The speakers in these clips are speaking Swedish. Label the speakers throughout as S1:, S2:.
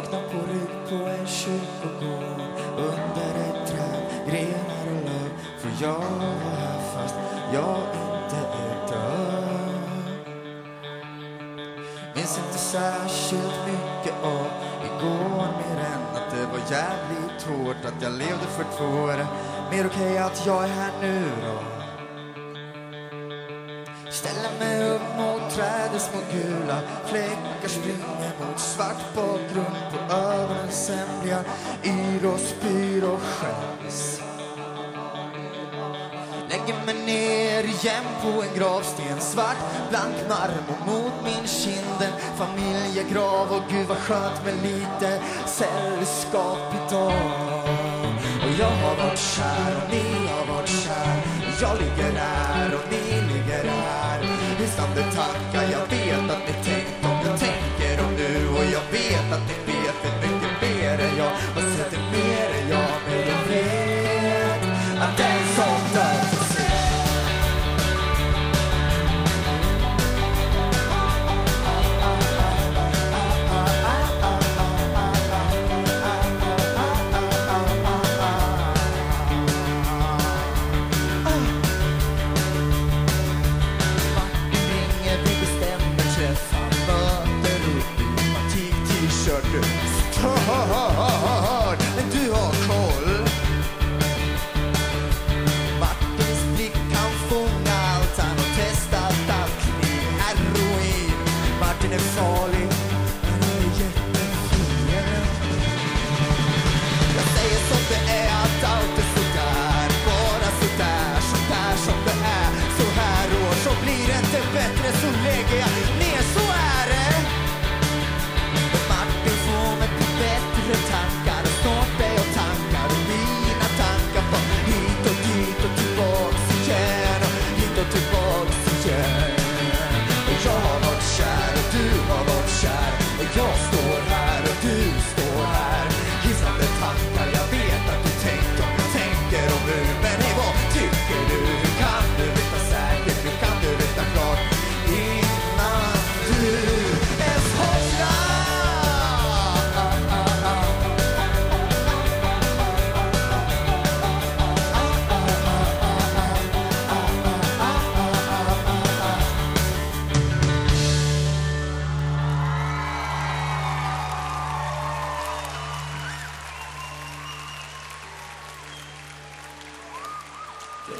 S1: Vaknar på rygg på en kyrkogård under ett träd, grenar och löv. För jag var här fast jag inte är död. Minns inte särskilt mycket av igår mer än att det var jävligt hårt att jag levde för två år. Mer okej att jag är här nu då. Ställer mig upp mot trädets små gula fläckar springer mot svart bakgrund på ögonens hemliga yr och spyr och skäms. Lägger mig ner igen på en gravsten Svart, blank marmor mot min kind En familjegrav och gud vad skönt med lite sällskap idag. Och jag har varit kär och ni har varit kär. Jag ligger här och ni resande tankar, jag vet att ni tänkt om jag tänker om nu. Och jag vet att ni vet för mycket mer än jag och sätter det mer än jag Men jag vet att den som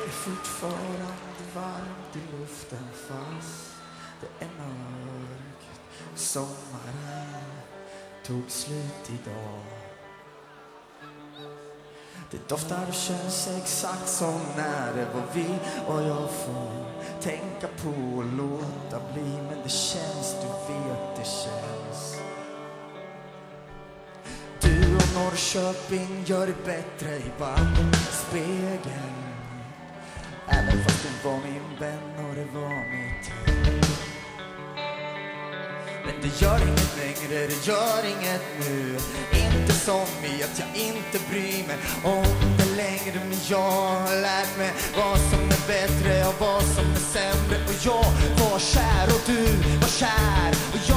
S1: är fortfarande varmt i luften fast det är mörkt. Sommaren tog slut idag. Det doftar och känns exakt som när det var vi och jag får tänka på att låta bli men det känns, du vet det känns. Du och Norrköping gör det bättre i backspegeln Även fast du var min vän och det var mitt Men det gör inget längre, det gör inget nu. Inte som i att jag inte bryr mig om det längre Men jag har lärt mig vad som är bättre och vad som är sämre. Och jag var kär och du var kär Och